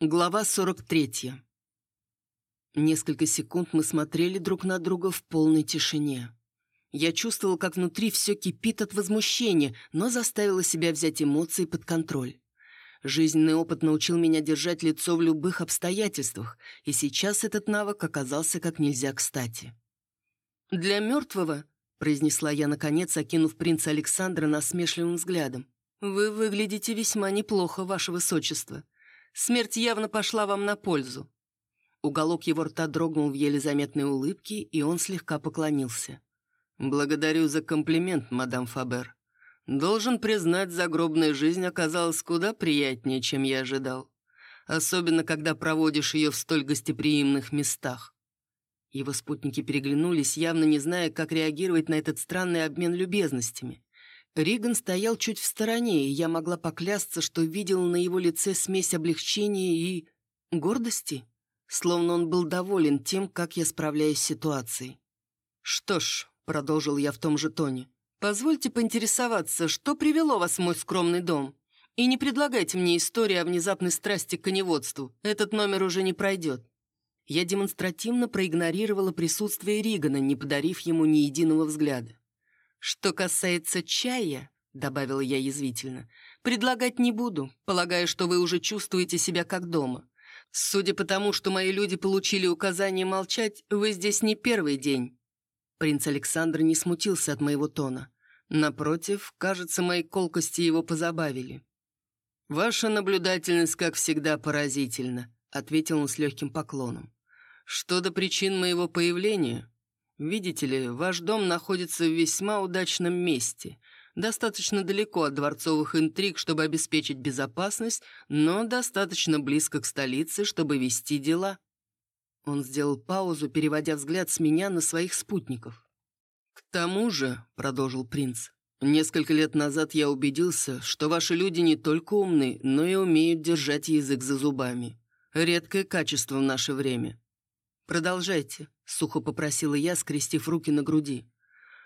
Глава 43. Несколько секунд мы смотрели друг на друга в полной тишине. Я чувствовал, как внутри все кипит от возмущения, но заставила себя взять эмоции под контроль. Жизненный опыт научил меня держать лицо в любых обстоятельствах, и сейчас этот навык оказался как нельзя кстати. «Для мертвого», — произнесла я, наконец, окинув принца Александра насмешливым взглядом, «вы выглядите весьма неплохо, ваше высочество». Смерть явно пошла вам на пользу». Уголок его рта дрогнул в еле заметной улыбке, и он слегка поклонился. «Благодарю за комплимент, мадам Фабер. Должен признать, загробная жизнь оказалась куда приятнее, чем я ожидал. Особенно, когда проводишь ее в столь гостеприимных местах». Его спутники переглянулись, явно не зная, как реагировать на этот странный обмен любезностями. Риган стоял чуть в стороне, и я могла поклясться, что видела на его лице смесь облегчения и... гордости. Словно он был доволен тем, как я справляюсь с ситуацией. «Что ж», — продолжил я в том же тоне, «позвольте поинтересоваться, что привело вас в мой скромный дом? И не предлагайте мне истории о внезапной страсти к коневодству. Этот номер уже не пройдет». Я демонстративно проигнорировала присутствие Ригана, не подарив ему ни единого взгляда. «Что касается чая», — добавила я язвительно, «предлагать не буду, полагая, что вы уже чувствуете себя как дома. Судя по тому, что мои люди получили указание молчать, вы здесь не первый день». Принц Александр не смутился от моего тона. Напротив, кажется, мои колкости его позабавили. «Ваша наблюдательность, как всегда, поразительна», — ответил он с легким поклоном. «Что до причин моего появления, Видите ли, ваш дом находится в весьма удачном месте, достаточно далеко от дворцовых интриг, чтобы обеспечить безопасность, но достаточно близко к столице, чтобы вести дела». Он сделал паузу, переводя взгляд с меня на своих спутников. «К тому же», — продолжил принц, — «несколько лет назад я убедился, что ваши люди не только умны, но и умеют держать язык за зубами. Редкое качество в наше время. Продолжайте», сухо попросила я, скрестив руки на груди.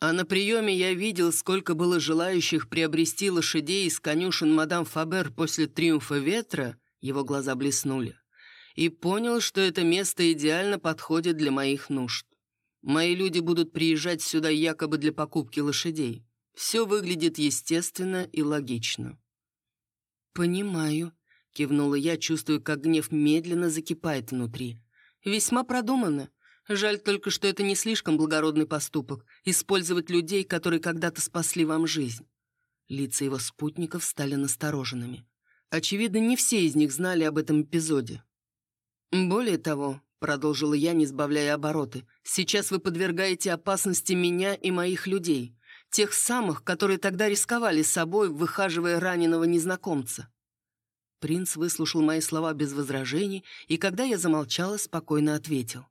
А на приеме я видел, сколько было желающих приобрести лошадей из конюшен мадам Фабер после триумфа ветра, его глаза блеснули, и понял, что это место идеально подходит для моих нужд. Мои люди будут приезжать сюда якобы для покупки лошадей. Все выглядит естественно и логично. «Понимаю», — кивнула я, чувствуя, как гнев медленно закипает внутри. «Весьма продуманно. Жаль только, что это не слишком благородный поступок — использовать людей, которые когда-то спасли вам жизнь. Лица его спутников стали настороженными. Очевидно, не все из них знали об этом эпизоде. «Более того», — продолжила я, не сбавляя обороты, «сейчас вы подвергаете опасности меня и моих людей, тех самых, которые тогда рисковали собой, выхаживая раненого незнакомца». Принц выслушал мои слова без возражений, и когда я замолчала, спокойно ответил.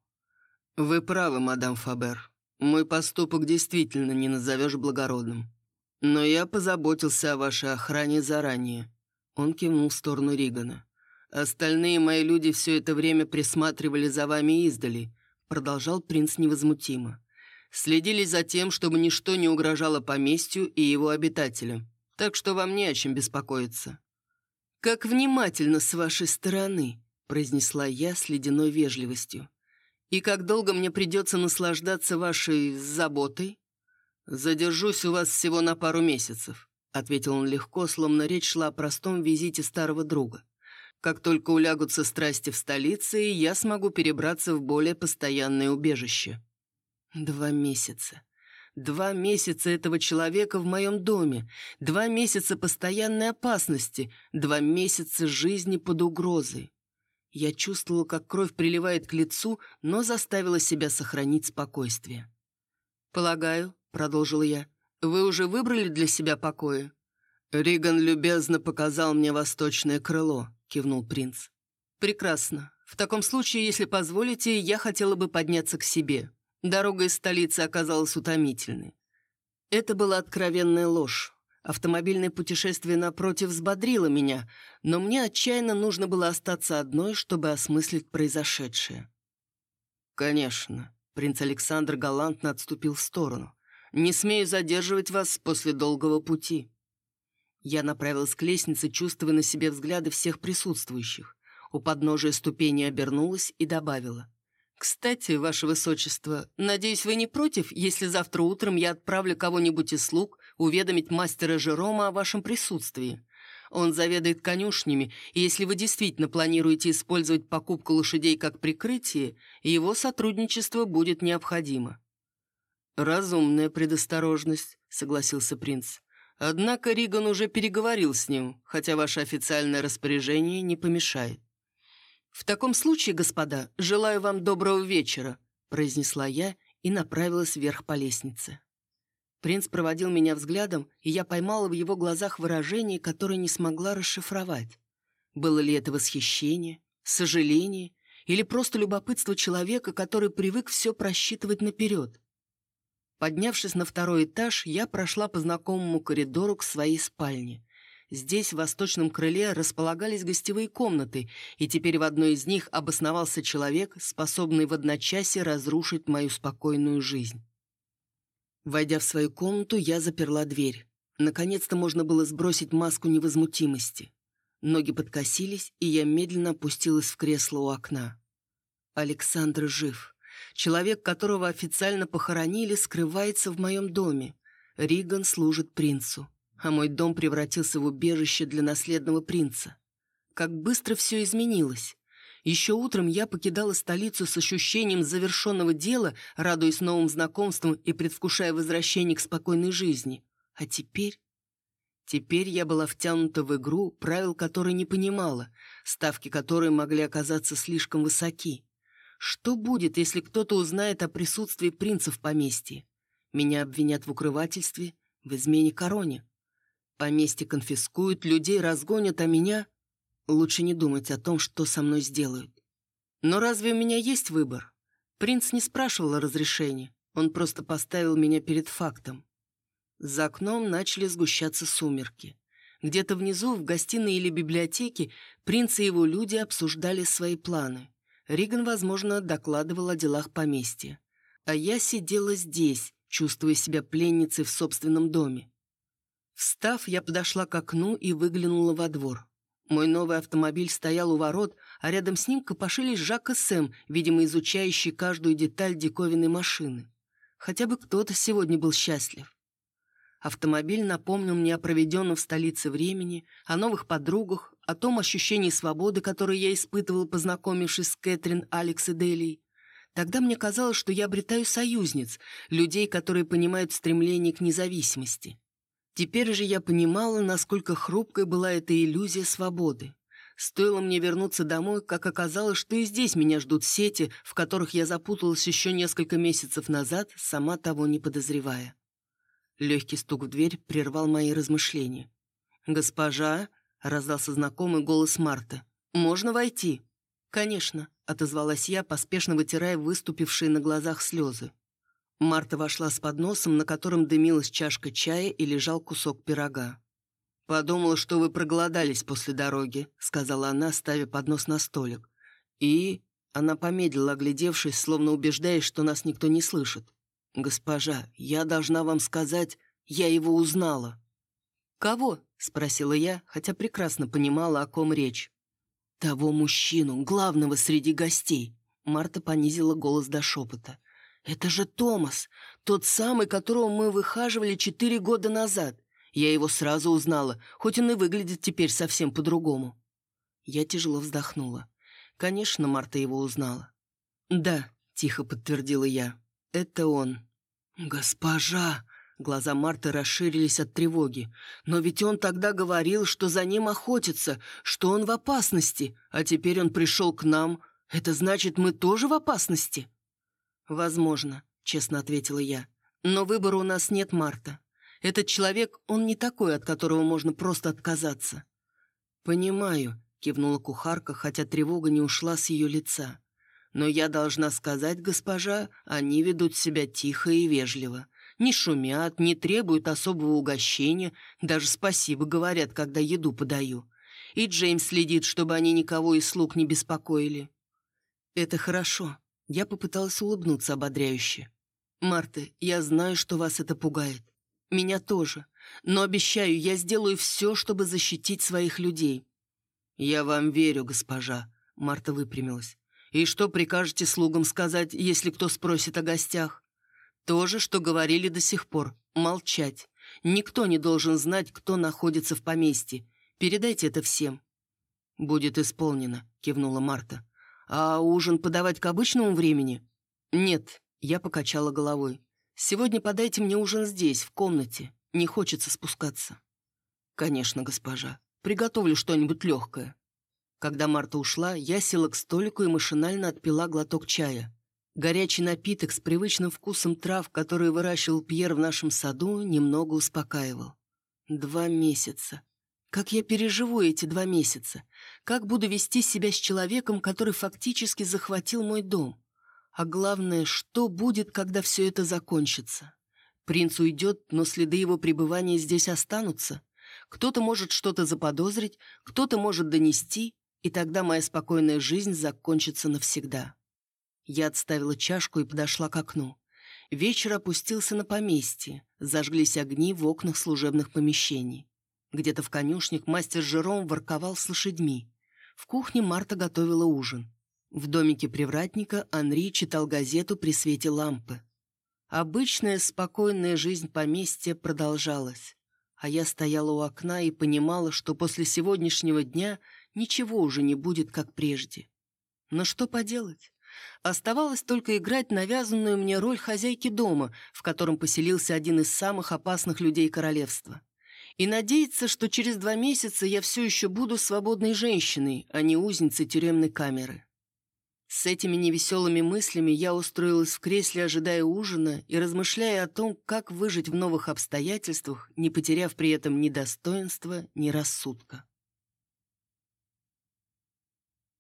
«Вы правы, мадам Фабер. Мой поступок действительно не назовешь благородным. Но я позаботился о вашей охране заранее». Он кивнул в сторону Ригана. «Остальные мои люди все это время присматривали за вами издали», продолжал принц невозмутимо. «Следили за тем, чтобы ничто не угрожало поместью и его обитателям, так что вам не о чем беспокоиться». «Как внимательно с вашей стороны», произнесла я с ледяной вежливостью. И как долго мне придется наслаждаться вашей заботой? Задержусь у вас всего на пару месяцев, ответил он легко, словно речь шла о простом визите старого друга. Как только улягутся страсти в столице, я смогу перебраться в более постоянное убежище. Два месяца. Два месяца этого человека в моем доме, два месяца постоянной опасности, два месяца жизни под угрозой. Я чувствовала, как кровь приливает к лицу, но заставила себя сохранить спокойствие. «Полагаю», — продолжила я, — «вы уже выбрали для себя покоя?» «Риган любезно показал мне восточное крыло», — кивнул принц. «Прекрасно. В таком случае, если позволите, я хотела бы подняться к себе. Дорога из столицы оказалась утомительной». Это была откровенная ложь. Автомобильное путешествие напротив взбодрило меня, но мне отчаянно нужно было остаться одной, чтобы осмыслить произошедшее. «Конечно», — принц Александр галантно отступил в сторону. «Не смею задерживать вас после долгого пути». Я направилась к лестнице, чувствуя на себе взгляды всех присутствующих. У подножия ступени обернулась и добавила. «Кстати, ваше высочество, надеюсь, вы не против, если завтра утром я отправлю кого-нибудь из слуг уведомить мастера Жерома о вашем присутствии. Он заведует конюшнями, и если вы действительно планируете использовать покупку лошадей как прикрытие, его сотрудничество будет необходимо». «Разумная предосторожность», — согласился принц. «Однако Риган уже переговорил с ним, хотя ваше официальное распоряжение не помешает». «В таком случае, господа, желаю вам доброго вечера», — произнесла я и направилась вверх по лестнице. Принц проводил меня взглядом, и я поймала в его глазах выражение, которое не смогла расшифровать. Было ли это восхищение, сожаление или просто любопытство человека, который привык все просчитывать наперед? Поднявшись на второй этаж, я прошла по знакомому коридору к своей спальне. Здесь, в восточном крыле, располагались гостевые комнаты, и теперь в одной из них обосновался человек, способный в одночасье разрушить мою спокойную жизнь. Войдя в свою комнату, я заперла дверь. Наконец-то можно было сбросить маску невозмутимости. Ноги подкосились, и я медленно опустилась в кресло у окна. Александр жив. Человек, которого официально похоронили, скрывается в моем доме. Риган служит принцу, а мой дом превратился в убежище для наследного принца. Как быстро все изменилось. Еще утром я покидала столицу с ощущением завершенного дела, радуясь новым знакомствам и предвкушая возвращение к спокойной жизни. А теперь... Теперь я была втянута в игру, правил которой не понимала, ставки которой могли оказаться слишком высоки. Что будет, если кто-то узнает о присутствии принца в поместье? Меня обвинят в укрывательстве, в измене короне. Поместье конфискуют, людей разгонят, а меня... Лучше не думать о том, что со мной сделают. Но разве у меня есть выбор? Принц не спрашивал о разрешении. Он просто поставил меня перед фактом. За окном начали сгущаться сумерки. Где-то внизу, в гостиной или библиотеке, принц и его люди обсуждали свои планы. Риган, возможно, докладывал о делах поместья. А я сидела здесь, чувствуя себя пленницей в собственном доме. Встав, я подошла к окну и выглянула во двор. Мой новый автомобиль стоял у ворот, а рядом с ним копошились Жак и Сэм, видимо, изучающие каждую деталь диковинной машины. Хотя бы кто-то сегодня был счастлив. Автомобиль напомнил мне о проведенном в столице времени, о новых подругах, о том ощущении свободы, которое я испытывал, познакомившись с Кэтрин, Алекс и Делией. Тогда мне казалось, что я обретаю союзниц, людей, которые понимают стремление к независимости. Теперь же я понимала, насколько хрупкой была эта иллюзия свободы. Стоило мне вернуться домой, как оказалось, что и здесь меня ждут сети, в которых я запуталась еще несколько месяцев назад, сама того не подозревая. Легкий стук в дверь прервал мои размышления. «Госпожа», — раздался знакомый голос Марты, — «можно войти?» «Конечно», — отозвалась я, поспешно вытирая выступившие на глазах слезы. Марта вошла с подносом, на котором дымилась чашка чая и лежал кусок пирога. «Подумала, что вы проголодались после дороги», — сказала она, ставя поднос на столик. «И...» — она помедлила, оглядевшись, словно убеждаясь, что нас никто не слышит. «Госпожа, я должна вам сказать, я его узнала». «Кого?» — спросила я, хотя прекрасно понимала, о ком речь. «Того мужчину, главного среди гостей», — Марта понизила голос до шепота. «Это же Томас, тот самый, которого мы выхаживали четыре года назад. Я его сразу узнала, хоть он и выглядит теперь совсем по-другому». Я тяжело вздохнула. Конечно, Марта его узнала. «Да», — тихо подтвердила я, — «это он». «Госпожа!» Глаза Марты расширились от тревоги. «Но ведь он тогда говорил, что за ним охотятся, что он в опасности, а теперь он пришел к нам. Это значит, мы тоже в опасности?» «Возможно», — честно ответила я. «Но выбора у нас нет, Марта. Этот человек, он не такой, от которого можно просто отказаться». «Понимаю», — кивнула кухарка, хотя тревога не ушла с ее лица. «Но я должна сказать, госпожа, они ведут себя тихо и вежливо. Не шумят, не требуют особого угощения, даже спасибо говорят, когда еду подаю. И Джеймс следит, чтобы они никого из слуг не беспокоили». «Это хорошо», я попыталась улыбнуться ободряюще. «Марта, я знаю, что вас это пугает. Меня тоже. Но обещаю, я сделаю все, чтобы защитить своих людей». «Я вам верю, госпожа», Марта выпрямилась. «И что прикажете слугам сказать, если кто спросит о гостях?» «То же, что говорили до сих пор. Молчать. Никто не должен знать, кто находится в поместье. Передайте это всем». «Будет исполнено», — кивнула Марта. «А ужин подавать к обычному времени?» «Нет», — я покачала головой. «Сегодня подайте мне ужин здесь, в комнате. Не хочется спускаться». «Конечно, госпожа. Приготовлю что-нибудь легкое». Когда Марта ушла, я села к столику и машинально отпила глоток чая. Горячий напиток с привычным вкусом трав, которые выращивал Пьер в нашем саду, немного успокаивал. Два месяца. Как я переживу эти два месяца? Как буду вести себя с человеком, который фактически захватил мой дом? А главное, что будет, когда все это закончится? Принц уйдет, но следы его пребывания здесь останутся. Кто-то может что-то заподозрить, кто-то может донести, и тогда моя спокойная жизнь закончится навсегда. Я отставила чашку и подошла к окну. Вечер опустился на поместье, зажглись огни в окнах служебных помещений. Где-то в конюшнях мастер Жером ворковал с лошадьми. В кухне Марта готовила ужин. В домике привратника Анри читал газету при свете лампы. Обычная спокойная жизнь поместья продолжалась, а я стояла у окна и понимала, что после сегодняшнего дня ничего уже не будет, как прежде. Но что поделать? Оставалось только играть навязанную мне роль хозяйки дома, в котором поселился один из самых опасных людей королевства. И надеяться, что через два месяца я все еще буду свободной женщиной, а не узницей тюремной камеры. С этими невеселыми мыслями я устроилась в кресле, ожидая ужина и размышляя о том, как выжить в новых обстоятельствах, не потеряв при этом ни достоинства, ни рассудка.